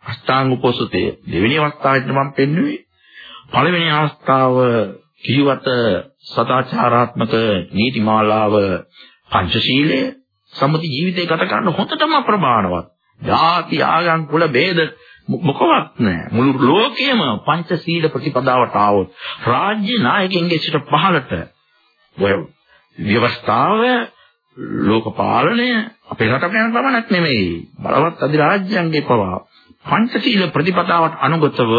අෂ්ටාංග උපෝසතයේ දෙවෙනි අවස්ථාවට මම පෙන්වුවේ. පළවෙනි අවස්ථාව කිහිවත සදාචාරාත්මක නීතිමාලාව පංචශීලය සම්මුති ජීවිතය ගත කරන්න හොඳටම ප්‍රමාණවත්. ಜಾති ආගම් කුල ભેද මොකවත් නැහැ. මුළු ලෝකෙම පංචශීල ප්‍රතිපදාවට ආවොත් රාජ්‍ය නායකයන්ගේ සිට පහළට ඔය ව්‍යවස්ථාව ලෝක පාලනය අපේ රටට යන පමණක් නෙමෙයි බලවත් අධිරාජ්‍යයන්ගේ පවා පංචශීල ප්‍රතිපදාවට අනුගතව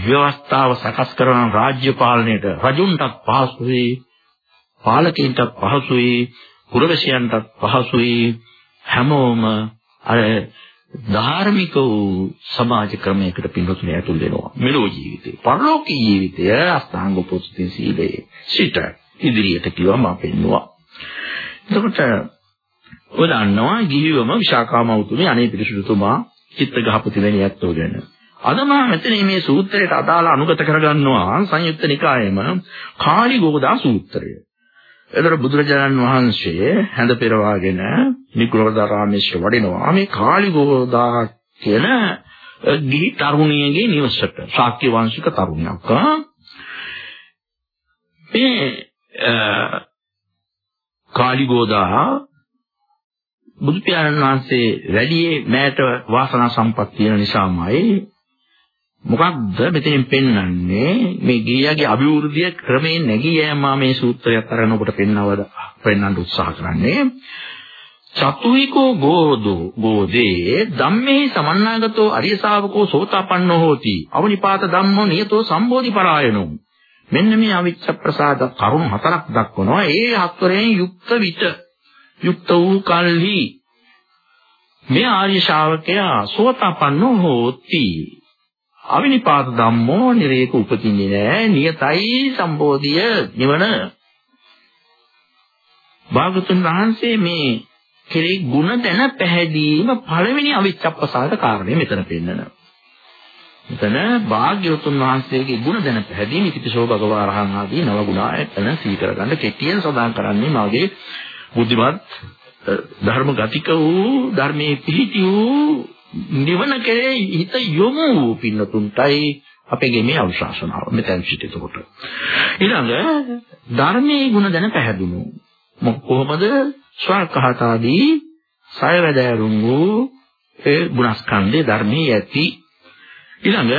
ව්‍යවස්ථාව සකස් කරන රාජ්‍ය පාලනයට රජුන්ටත් පහසුයි පාලකයන්ටත් පහසුයි පුරවැසියන්ටත් පහසුයි හැමෝම අර ධාර්මික වූ සමාජ ක්‍රමයකට පින්වතුනි ඇතුල් වෙනවා. මෙලෝ ජීවිතේ පරලෝකීය ජීවිතය අස්ථාංග පොත්ති සීලේ සිට ඉදිරියට කිව්වම පෙන්නවා. එතකොට ඔය දන්නවා ගිහිවම විශාකාම උතුමේ අනේ පිරිසුදුතුමා චිත්ත ගහපති වෙන යැත්තෝ ගැන. අද මා මෙතන මේ සූත්‍රයට අදාළ අනුගත කරගන්නවා සංයුක්ත නිකායේම කාලිගෝදා සූත්‍රය. එතකොට බුදුරජාණන් වහන්සේ හැඳ පෙරවාගෙන නිකුලවදාරාමේශ්වර වඩිනවා මේ කාලිගෝදා කියන ගිහි තරුණියගේ නිවසට ශාක්‍ය වංශික තරුණියක්. මේ කාලිගෝදා බුදු පියාණන් වහන්සේ වැඩියේ මෑට වාසනා සම්පත් තියෙන නිසාමයි මොකක්ද මෙතනින් පෙන්වන්නේ? මේ ගියාගේ අභිවෘද්ධිය ක්‍රමයෙන් නැගී යෑම මේ සූත්‍රයත් අරගෙන ඔබට පෙන්වවද පෙන්වන්න උත්සාහ කරන්නේ. චතුයිකෝ ගෝදෝ ගෝදේ ධම්මේ සමන්නාගතෝ අරිය ශාවකෝ සෝතාපන්නෝ හෝති. අවනිපාත ධම්මෝ නියතෝ සම්බෝධි පරායනෝ. මෙන්න මේ අවිච්ඡ ප්‍රසාද කරුණු හතරක් දක්වනවා. ඒ හතරෙන් යුක්ත විට යුක්ත වූ කල්හි. මේ ආර්ය ශාවකයා සෝතාපන්නෝ හෝති. අවිනිපාත ධම්මෝ නිරේක උපදින්නේ නැහැ නියතයි සම්බෝධිය නිවන. භාගතුන් වහන්සේ මේ කෙරේ ಗುಣ දැන පැහැදීම පළවෙනි අවිච්ඡප්පසාද කාරණය මෙතන පෙන්නනවා මෙතන භාග්‍යවතුන් වහන්සේගේ ගුණ දැන පැහැදීම ඉතිපිසෝ භගවා රහන් ආදී නව ගුණායතන සීකර ගන්න කෙටියෙන් සඳහන් කරන්නේ මාගේ බුද්ධිමත් ධර්ම ගතික වූ ධර්මයේ පිහිටි වූ නිවන කෙරේ හිත යොමු වූ පින්නතුන්ටයි අපේගේ මේ අවශාසනාව මෙතෙන් සිටිතකොට ඊළඟ ධර්මයේ ගුණ දැන පැහැදුණු කොහොමද? ස්වල්කහතාදී සයවැදෑරුම් වූ ඒ ගුණස්කන්ධේ ධර්මයේ ඇති. ඊළඟ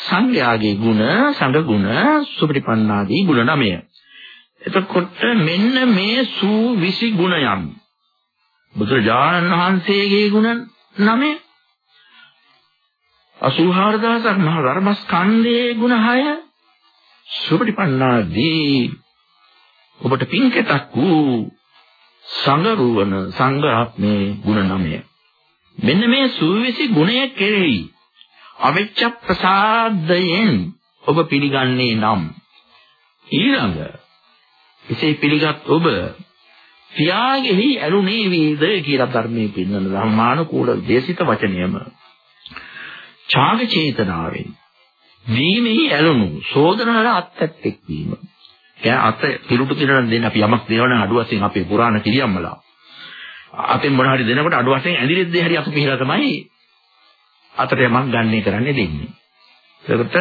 සංඝයාගේ ගුණ සංඝ ගුණ සුපටිපන්නාදී ගුණ නමය. එතකොට මෙන්න මේ සූ 20 ගුණයන් බුදුරජාණන් වහන්සේගේ ගුණ නමය 84000ක් මහ ධර්මස්කන්ධයේ ගුණ 6 සුපටිපන්නාදී ඔබට පින්කටක් වූ සංගරුවන සංගරත්නේ ගුණ 9 මෙන්න මේ සූවිසි ගුණය කෙරෙහි අවිච්ඡ ප්‍රසාදයෙන් ඔබ පිළිගන්නේ නම් ඊළඟ එසේ පිළිගත් ඔබ ත්‍යාගෙහි ඇලුනේ වේද කියලා ධර්මයේ පින්නන ධර්මානුකූල දේශිත වචනයම ඡාග චේතනාවෙන් වීමෙහි ඇලුණු සෝදනවල අත්‍යත්ෙක් වීම. එයා අත පිරුටු කිරණ දෙන්න අපි යමක් දෙනවනම් අඩු වශයෙන් අපේ පුරාණ කිරියම්මලා. අතෙන් මොන හරි දෙනකොට අඩු වශයෙන් ඇඳිරිත් දෙය හරි අපි පිළිලා තමයි අතට යමක් ගන්නේ කරන්නේ දෙන්නේ. එතකොට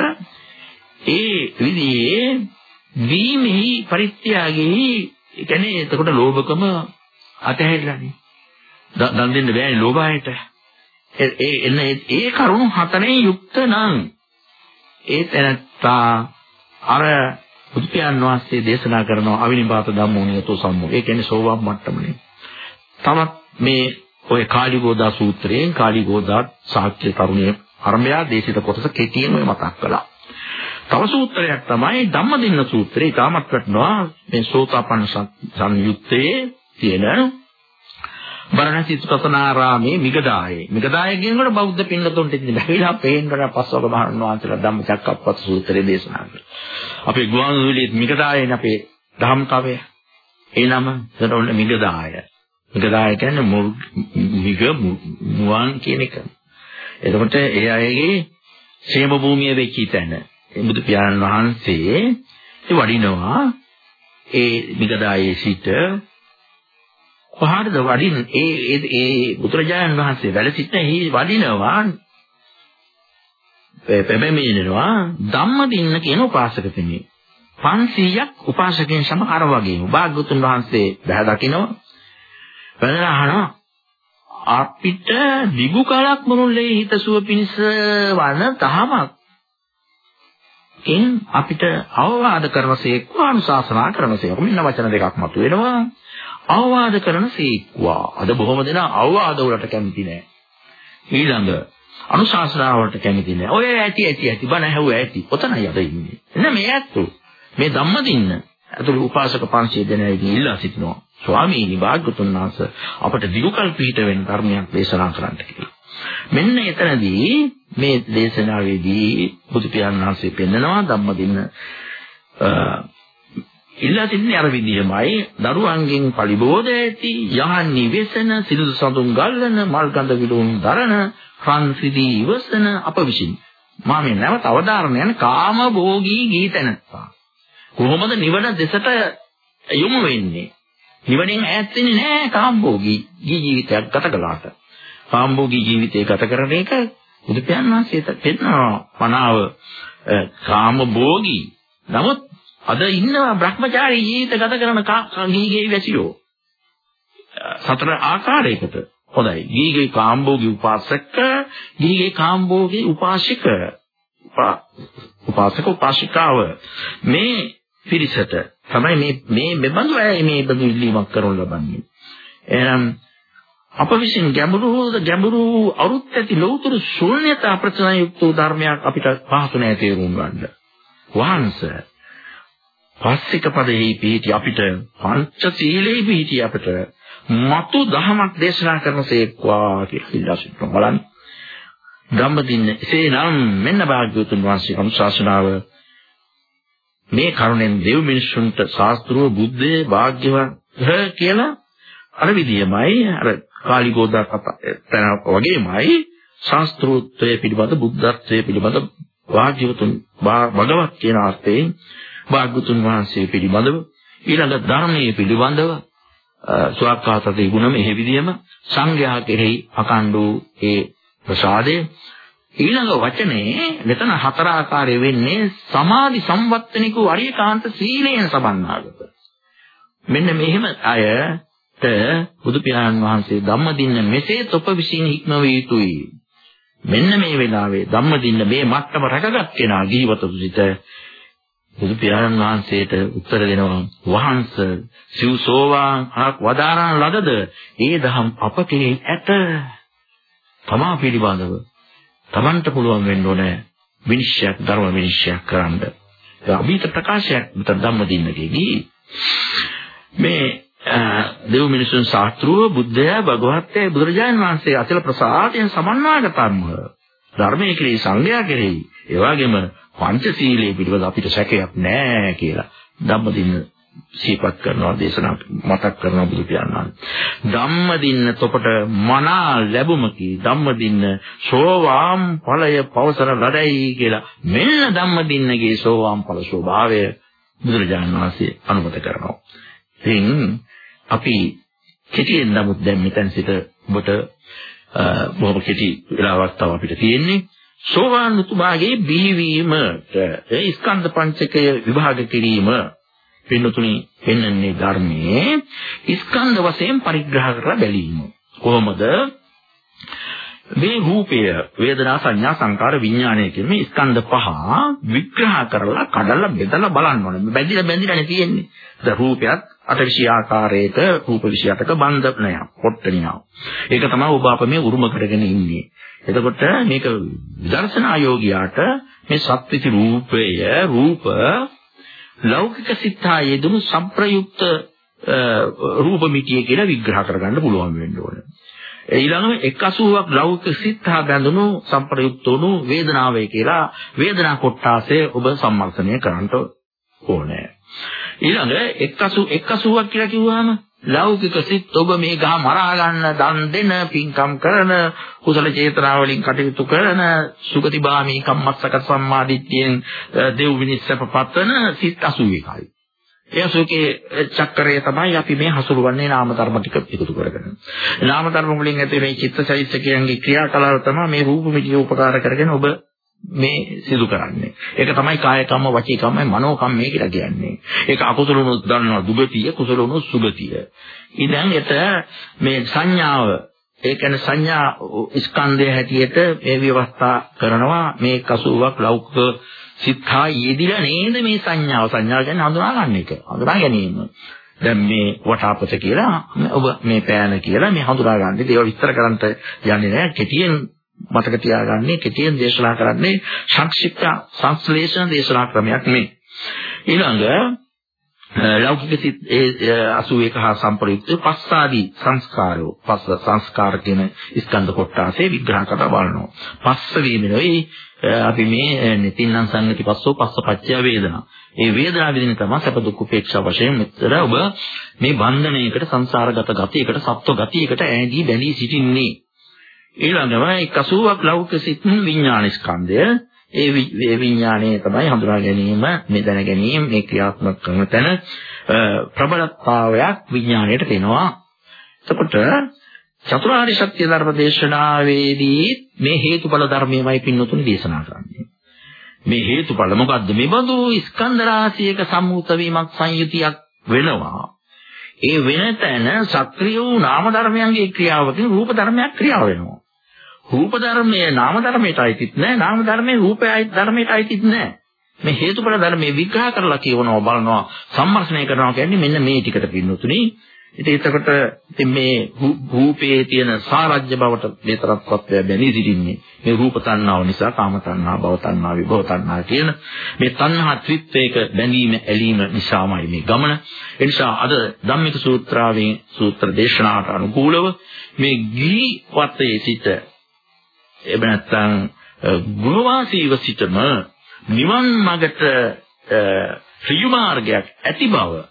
ඒ විදිහේ වීමෙහි පරිත්‍යාගෙහි ඒ කියන්නේ එතකොට ලෝභකම අතහැරිලානේ. දන් දෙන්න බෑනේ ලෝභායට. ඒ එන්න ඒ කරුණු හතරෙන් යුක්ත නම් ඒ තැනත්තා අර බුදු පියාණන් වහන්සේ දේශනා කරන අවිනිපාත ධම්මෝනියතෝ සම්මෝ. ඒ කියන්නේ සෝවාන් මට්ටමනේ. තමත් මේ ඔය කාලිගෝදා සූත්‍රයෙන් කාලිගෝදා සාක්‍ය තරුණිය අරඹයා දේශිත කොටස කෙටියෙන් ඔය මතක් කළා. තව සූත්‍රයක් තමයි ධම්මදින්න සූත්‍රය. ඊටමත් වටනවා මේ සෝතාපන්න සංයුත්තේ තියෙන බරණසි සුපතනාරාමේ මිගදායේ. මිගදායේ කියනකොට බෞද්ධ පින්නතුන්ට ඉතින් බැහැලා පේන්නට පස්වක මහරණ වහන්සේලා ධම්මචක්කප්පවත්ත සූත්‍රය දේශනා කළා. අපේ ගුවන්විදුලියේ මිගදායේනේ අපේ ධම්ම කවය. ඒ නම එතකොට මිගදාය. මිගදාය කියන්නේ මිග මුවන් කියන එක. එතකොට ඒ අයගේ ക്ഷേම භූමිය වෙච්ච තැන බුදු පියාණන් වහන්සේ වඩිනවා ඒ මිගදායේ සිට කොහාටද වඩින්? ඒ ඒ බුදුරජාණන් වහන්සේ වැඩ සිටින එහි වඩිනවා පෙබෙමිනවා ධම්මදින්න කියන උපාසක කෙනෙක්. 500ක් උපාසකයන් සම අර වගේම භාග්‍යතුන් වහන්සේ බහැ දකිනවා. වෙනලා අහනවා අපිට දිගු කලක් මුළුල්ලේ හිතසුව පිණිස වන තහමක් එන් අපිට අවවාද කරනසේක අනුශාසනා කරනසේක මෙන්න වචන දෙකක් මතුවෙනවා. අවවාද කරන සීක්වා. අද බොහොම දෙනා අවවාද වලට කැමති නෑ. ඊළඟ අනුශාසනා වලට කැමති නෑ. ඔය ඇති ඇති ඇති බණ ඇහුව ඇති. ඔතනයි අද ඉන්නේ. එන්න මේ ඇත්තෝ. මේ ධම්මදින්න ඇතුළු උපාසක 500 දෙනෙක්ගෙන් ඉල්ලා සිටිනවා. ස්වාමීනි භාග්‍යතුන් වහන්සේ අපට දිගුකල් පිහිට වෙන ධර්මයක් දේශනා කරන්න කියලා. මෙන්න එතනදී මේ දේශනාවේදී බුදු පියාණන් වහන්සේ පෙන්නනවා ධම්මදින්න ඉල්ලා තින්නේ අර විදිහමයි. දරුවන්ගෙන් පරිබෝධ ඇති යහන් නිවෙසන සිරිදු සඳුන් ගල්වන මල් ගඳ විලුන් දරන රන් සිදී ඉවසන අප විසින්. මා මේ නැවත අවධාරණ යන කාම භෝගී ගීතනත්තා කොහොමද නිවන දෙසට යොමු වෙන්නේ? නිවනින් ඈත් වෙන්නේ නැහැ කාම භෝගී ජීවිතයක් ගත කළාට. කාම භෝගී ජීවිතය ගත කරන එක බුදු පියාණන් වහන්සේට පෙන්වනවා. මනාව කාම භෝගී නමුත් අද ඉන්නවා Brahmachari ජීවිත ගත කරන ගීගේ වැසියෝ. සතර ආකාරයකට. හොඳයි. ගීගේ කාම්භෝගී උපාසක, ගීගේ කාම්භෝගී උපාසික. උපාසක උපාසිකාව මේ පිරිසට තමයි මේ මේ මෙබඳු අය මේ බඳු ඉල්ලීමක් කරනු ලබන්නේ. එහෙනම් අප විසින් ගැඹුරු ගැඹුරු අරුත් ඇති ලෞතර ශූන්‍යතා ප්‍රචනයුක්ත ධර්මයක් අපිට පහසු නැහැ තේරුම් ගන්න. වහන්සේ පස්සික පදෙහි පිහිටි අපිට පංචශීලයේ පිහිටි අපිට මතු දහමක් දේශනා කරනසේක්වා කියලා ඉල්ලා සිටිනවා බලන්න. ධම්මදින්න එසේනම් මෙන්න භාග්‍යවතුන් වහන්සේ අනුශාසනාව මේ කරුණෙන් දෙව් මිනිසුන්ට ශාස්ත්‍රෝ බුද්ධේ භාග්‍යවත් කියලා අර විදියමයි අර කාලිගෝදා කතා වගේමයි ශාස්ත්‍රෝත්වය පිළිබඳ බුද්ධත්වයේ පිළිබඳ භාග්‍යවතුන් භගවත් කියන අර්ථයෙන් භාග්‍යතුන් වහන්සේ පිළිබඳව ඊළඟ ධර්මයේ පිළිබඳව සුවක්ඛාතේ ගුණ මෙහි විදියම සංඝයා කෙරෙහි අකණ්ඩු ඒ ප්‍රසාදය. ඊළඟ වචනේ මෙතන හතර ආකාරය වෙන්නේ සමාධි සම්වත්තනික අරියකාන්ත සීලයෙන් සම්බන්ධාගත මෙන්න මෙහෙම අයට බුදු පියාණන් වහන්සේ ධම්මදින්න මෙසේ තොප විසින් හික්මව යුතුයි. මෙන්න මේ වෙලාවේ ධම්මදින්න මේ මට්ටම රැකගත් කෙනා ජීවිත දුසිත බුදු පියාණන් වහන්සේට උත්තර දෙනවා වහන්ස සිව්සෝවාන් හක් වදාරන ලදද? ඒ දහම් අප කෙරෙහි ඇත. තමා පිළිබඳව තමන්ට පුළුවන් වෙන්න ඕනේ විනිශ්චයක් ධර්ම විනිශ්චයක් කරන්න. ඒ අභීත ප්‍රකාශයක් මෙතන ධම්ම දින්නකේදී මේ දෙව් මිනිසුන් ශාස්ත්‍රූව බුද්ධයා භගවත්ය බුදුරජාණන් වහන්සේ අචල ප්‍රසාදයෙන් සමන්වාගතම්ම ධර්මයේ කෙරෙහි සංඝයා කෙරෙහි. ඒ වගේම පංචශීලයේ පිළිබඳ අපිට සැකයක් නැහැ කියලා ධම්මදින්න සිහිපත් කරනවා දේශනා මතක් කරනවා බුදු පියාණන්. ධම්මදින්න තොපට මනා ලැබුමකි ධම්මදින්න සෝවාම් ඵලය පවසන ලඩයි කියලා මෙන්න ධම්මදින්නගේ සෝවාම් ඵල ස්වභාවය බුදුරජාණන් වහන්සේ අනුමත කරනවා. ඉතින් අපි කෙටියෙන් නමුත් දැන් මෙතන සිට ඔබට බොහොම කෙටි වෙලාවක් තව අපිට තියෙන්නේ. සෝවාන් උතුමාගේ බිහිවීමට ඒ ස්කන්ධ පංචකය විභාග කිරීම පින්නතුනි පෙන්වන්නේ ධර්මයේ ස්කන්ධ වශයෙන් පරිග්‍රහ කරලා බැලීම. කොහොමද? මේ රූපය වේදනා සංඥා සංකාර විඥානය කියන මේ ස්කන්ධ පහ විග්‍රහ කරලා කඩලා බෙදලා බලන්න ඕනේ. බැඳිලා බැඳිලානේ තියෙන්නේ. ද රූපයත් අටවිෂි ආකාරයක රූප 28ක බන්ධනය පොට්ටනියව. ඒක තමයි ඔබ අප මේ උරුම කරගෙන ඉන්නේ. එතකොට මේක විදර්ශනා යෝගියාට මේ සත්‍විති රූපය රූප ලෞකික සිතා යෙදුණු සම්ප්‍රයුක්ත රූප මිටිය කියලා විග්‍රහ කරගන්න පුළුවන් වෙන්න ඕනේ. ඊළඟම 180ක් ලෞකික සිත් හා බැඳුණු සම්ප්‍රයුක්ත වුණු වේදනාවේ කියලා වේදනා කොටාසේ ඔබ සම්මර්ෂණය කරන්න ඕනේ. ඊළඟ 180 180ක් කියලා කිව්වහම ලෞකික සිත් ඔබ මේ ගහ මරා ගන්න දන් දෙන පින්කම් කරන කුසල චේතනා වලින් කටයුතු කරන සුගතිභාමී කම්මස්සක සම්මාදිට්ඨියෙන් දෙව් විනිස්සප පතන සිත් 81යි. ඒ සුඛේ චක්‍රය තමයි අපි මේ හසුරුවන්නේ නාම ධර්ම ටික එකතු කරගෙන. නාම ධර්ම වලින් ඇති මේ චිත්තචෛතසිකයන්ගේ ක්‍රියාකලාව තමයි මේ රූප මිත්‍ය උපකාර කරගෙන ඔබ මේ සිදු කරන්නේ. ඒක තමයි කාය කම්ම වචී කම්ම මනෝ කම්මේ කියලා කියන්නේ. ඒක අකුසලුණුත් දන්නවා දුගතිය කුසලුණුත් සුගතිය. ඉතින් එත මේ සංඥාව ඒ කියන්නේ සංඥා ස්කන්ධය හැටියට මේ ව්‍යවස්ථා කරනවා මේ 80ක් ලෞකික සිතා යෙදිලා නේද මේ සංඥාව සංඥාව කියන්නේ හඳුනා ගන්න එක. හඳුනා ගැනීම. දැන් මේ වටාපත කියලා ඔබ මේ පෑන කියලා මේ හඳුනා ගන්න. ඒවා විස්තර කරන්න යන්නේ නැහැ. කෙටියෙන් මතක තියාගන්නේ කෙටියෙන් දේශනා කරන්නේ සංක්ෂිප්ත සංශ්ලේෂණ දේශනා ක්‍රමයක් මේ. ඊළඟ ලෞකික සිත් 81 හා සම්ප්‍රයුක්ත පස්සාදී සංස්කාරෝ පස්ස සංස්කාර කියන ස්කන්ධ කොටාසේ විග්‍රහ කරලා බලනවා. පස්ස වීමනෝයි අපි මේ නිතින්නම් සංගති පස්සෝ පස්සපච්චය වේදනා. ඒ වේදනා විදින තමයි සැප දුක් උපේක්ෂා වශයෙන් මෙතර ඔබ මේ බන්ධනයකට සංසාරගත ගතියකට සත්ව ගතියකට ඈඳී බැඳී සිටින්නේ. ඊළඟම 80ක් ලෞකික සිත් විඥාන ස්කන්ධය ඒ විඥානයේ තමයි හඳුනා ගැනීම, මේ දැන ගැනීම, මේ ක්‍රියාත්මක කරන තැන ප්‍රබලතාවයක් විඥාණයට දෙනවා. එතකොට චතුරාර්ය සත්‍ය ධර්ම දේශනාවේදී මේ හේතුඵල ධර්මයමයි පින්නතුනි දේශනා කරන්නේ. මේ හේතුඵල මොකද්ද? මේ බඳු ස්කන්ධ රාශියක සම්මුත වීමක් සංයුතියක් වෙනවා. ඒ වෙන තැන සක්‍රිය වූ නාම ධර්මයන්ගේ ක්‍රියාවකින් රූප ධර්මයක් ක්‍රියාව වෙනවා. රූප ධර්මයේ නාම ධර්මයට අයිතිත් නැහැ. නාම ධර්මයේ රූපයයි ධර්මයට අයිතිත් නැහැ. මේ හේතුඵල ධර්මයේ විග්‍රහ කරලා කියවනවා බලනවා සම්මර්ෂණය කරනවා කියන්නේ මෙන්න මේ ටිකට පින්නතුනි ඉතින් එතකොට ඉතින් මේ රූපයේ තියෙන සාරජ්‍ය බවට මේතරත්වත්වය බැඳී සිටින්නේ මේ රූප තණ්හාව නිසා කාම තණ්හා භව තණ්හා විභව තණ්හා කියන මේ තණ්හා ත්‍රිත්වයක බැඳීම ඇලීම නිසාමයි මේ ගමන ඒ නිසා අද ධම්මික සූත්‍රාවෙන් සූත්‍ර දේශනාවට අනුකූලව මේ ගිහි වතේ සිට එහෙම නැත්නම් ගෘහවාසීව සිටම නිවන් මාර්ගට ඍජු මාර්ගයක් ඇති බව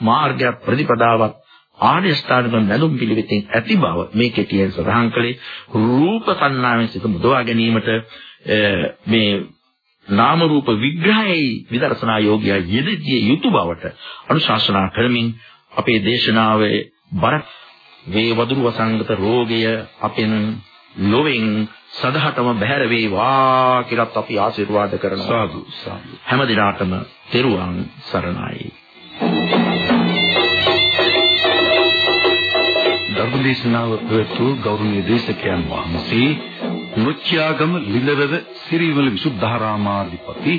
මාර්ගයක් ප්‍රතිපදාවක් ආර්ය ස්ථානක නැඳුම් පිළිවෙතින් ඇති බව මේ කෙටියෙන් සඳහන් කළේ. රූප සංනාමයෙන් සිත මුදවා ගැනීමට මේ නාම රූප විග්‍රහයේ විදර්ශනා යෝගියා යෙදිය යුතු බවට අනුශාසනා කරමින් අපේ දේශනාවේ බර වේ වදුරු වසංගත රෝගය අපෙන් ලොවෙන් සදහටම බැහැර වේවා කියලාත් අපි ආශිර්වාද කරනවා. සාදු සාදු. හැම දිනාටම තෙරුවන් සරණයි. ධර්මදේශනාව ප්‍රවතු ගෞරවනීය දේශකයන් වහන්සේ නුච්චයාගම ලිලවද සිරිවල විසුද්ධාරාමාධිපති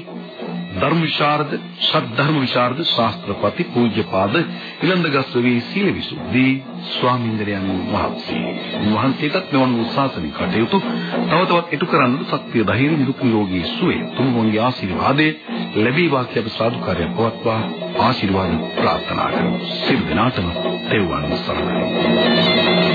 ධර්ම විශාරද සද්ධර්ම විශාරද ශාස්ත්‍රපති පූජ්‍යපාද ඉලන්දගස්වී සීල විසුද්ධි ස්වාමීන්ද්‍රයන් වහන්සේ. වහන්සේටත් මෙවන් උත්සාහනික කටයුතු තව තවත් ඉටු කරන්නට ශක්තිය ධෛර්ය නිරුක් නිරෝගී සුවය තුන්වන්ගේ ආශිර්වාදයේ ලැබීවා කියලා සාදුකාරය පවත්වා ආශිර්වාද ප්‍රාර්ථනා කරමු. සිල් දනාතම තෙරුවන් සරණයි.